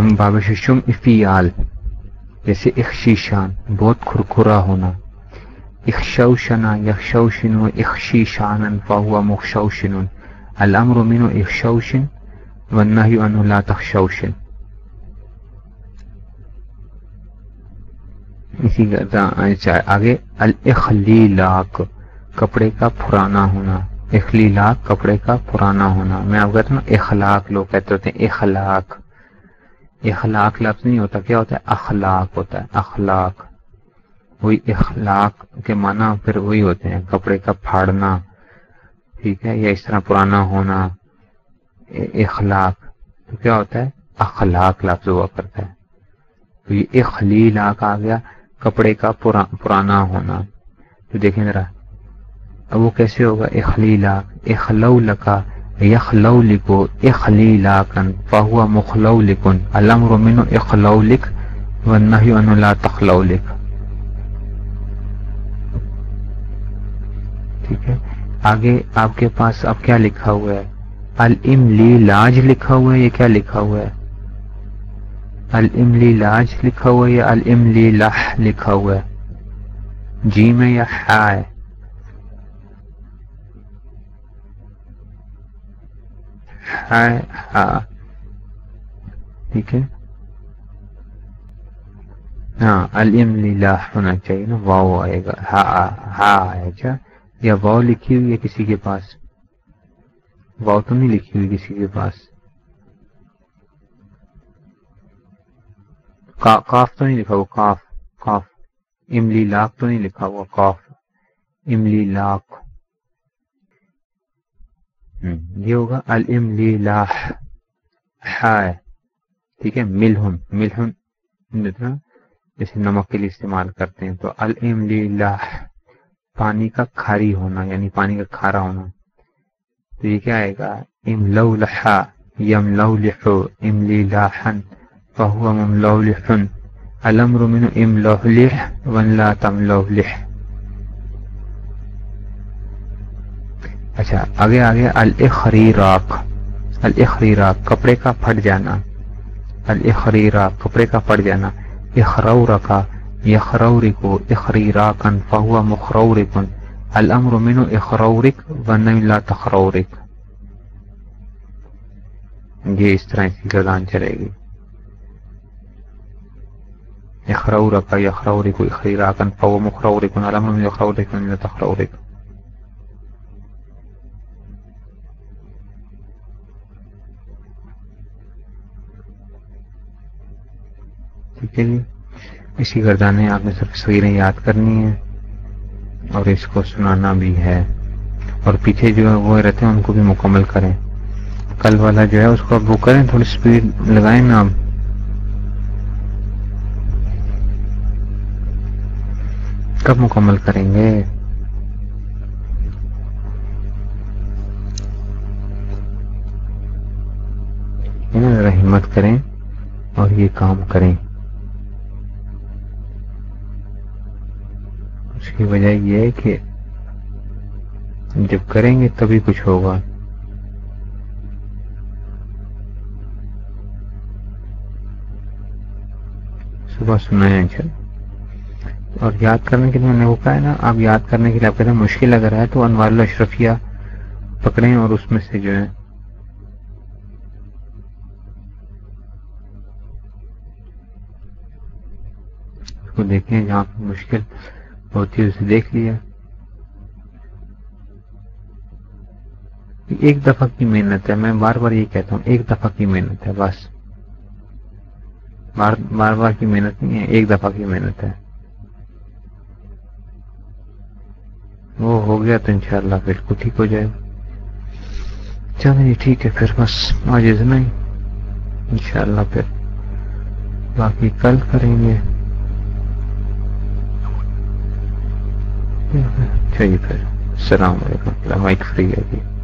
ہم بابشم افیال جیسے اخشیشان بہت کھرکھرا ہونا۔ اخشوشنا یخشوشن و اخشیشانا فہو مخشوشن الامر من اخشوشن والنہی عنہ لا تخشوشن اسی آگے، الاخلیلاک، کپڑے کا پرانا ہونا۔ اخلیلاک، کپڑے کا پرانا ہونا۔ میں آپ کہتا ہوں اخلاق، لوگ کہتے ہوتے ہیں اخلاق۔ اخلاق لفظ نہیں ہوتا، کیا ہوتا ہے؟ اخلاق ہوتا ہے، اخلاق۔ وہی اخلاق کے معنی پھر وہی ہوتے ہیں، کپڑے کا پھاڑنا، ٹھیک ہے، یا اس طرح پرانا ہونا اخلاق۔ تو کیا ہوتا ہے؟ اخلاق لفظ ہوا کرتا ہے۔ تو یہ اخلیلاک آ گیا، کپڑے کا پرانا ہونا۔ تو دیکھیں ذرا، اب وہ کیسے ہوگا؟ اخلیلا اخلو لکا یخلو لکو اخلیلا کن فہو مخلو لکن الامر من اخلو لک والنہی ان لا تخلو لک ٹھیک ہے؟ آگے آپ کے پاس اب کیا لکھا ہوا ہے؟ الاملی لاج لکھا ہوا ہے یہ کیا لکھا ہوا ہے؟ الاملی لاج لکھا ہوا ہے یا الاملی لح لکھا ہوا ہے؟ جی میں یا ہا ہے؟ ٹھیک ہے۔ ہاں الاملی لاح ہونا چاہیے نا، واؤ آئے گا، ہا ہا آئے گا۔ یا واؤ لکھی ہوئی ہے کسی کے پاس؟ واؤ تو نہیں لکھی ہوئی کسی کے پاس۔ کاف تو نہیں لکھا ہوا کاف کاف۔ املی لاک تو نہیں لکھا ہوا کاف۔ املی لاک ہوگا الملی لاح ٹھیک ہے ملہن ملہن جیسے نمک کے لیے استعمال کرتے ہیں، تو الملی لاح پانی کا کھاری ہونا یعنی پانی کا کھارا ہونا۔ تو یہ کیا آئے گا؟ ام لو لحا یم لو لحو املی لاحن فہو مملو لحن الامر من ام لو لح ون لا تم لو اچھا آگے آگے الخریراک الخریراک کپڑے کا پھٹ جانا۔ الخریراک کپڑے کا پھٹ جانا۔ اخرور کا یخرورکو اخریراکن فہو مخرورکن الامر منو اخرورک ونن لا تخرورک یہ اس طرح کی گردان چلے گی۔ اخرورک یخرورکو اخریراکن فہو مخرورکن الامر منو اخرورک ونن لا تخرورک ٹھیک ہے جی اسی گردانے آپ نے سب تصویریں یاد کرنی ہیں اور اس کو سنانا بھی ہے۔ اور پیچھے جو وہ رہتے ہیں، ان کو بھی مکمل کریں۔ کل والا جو ہے، اس کو آپ وہ کریں، تھوڑی اسپیڈ لگائیں نا آپ۔ کب مکمل کریں گے؟ ذرا ہمت کریں اور یہ کام کریں۔ کی وجہ یہ ہے کہ جب کریں گے تبھی کچھ ہوگا۔ صبح سنائیں چل اور یاد کرنے کے لیے میں نے وہ کہا ہے نا آپ یاد کرنے کے لیے آپ کہتے ہیں مشکل اگر ہے تو انوار الاشرفیہ پکڑیں اور اس میں سے جو ہے۔ اس کو دیکھیں جہاں پہ مشکل ہوتی ہے اسے دیکھ لیا۔ ایک دفعہ کی محنت ہے، میں بار بار یہ کہتا ہوں، ایک دفعہ کی محنت ہے، بس۔ بار بار بار کی محنت نہیں ہے، ایک دفعہ کی محنت ہے۔ وہ ہو گیا تو انشاءاللہ پھر کو ٹھیک ہو جائے۔ چلو جی ٹھیک ہے، پھر بس آج اتنا ہی انشاءاللہ پھر باقی کل کریں گے۔ صحیح پھر۔ السلام علیکم۔ مائک فری ہے جی۔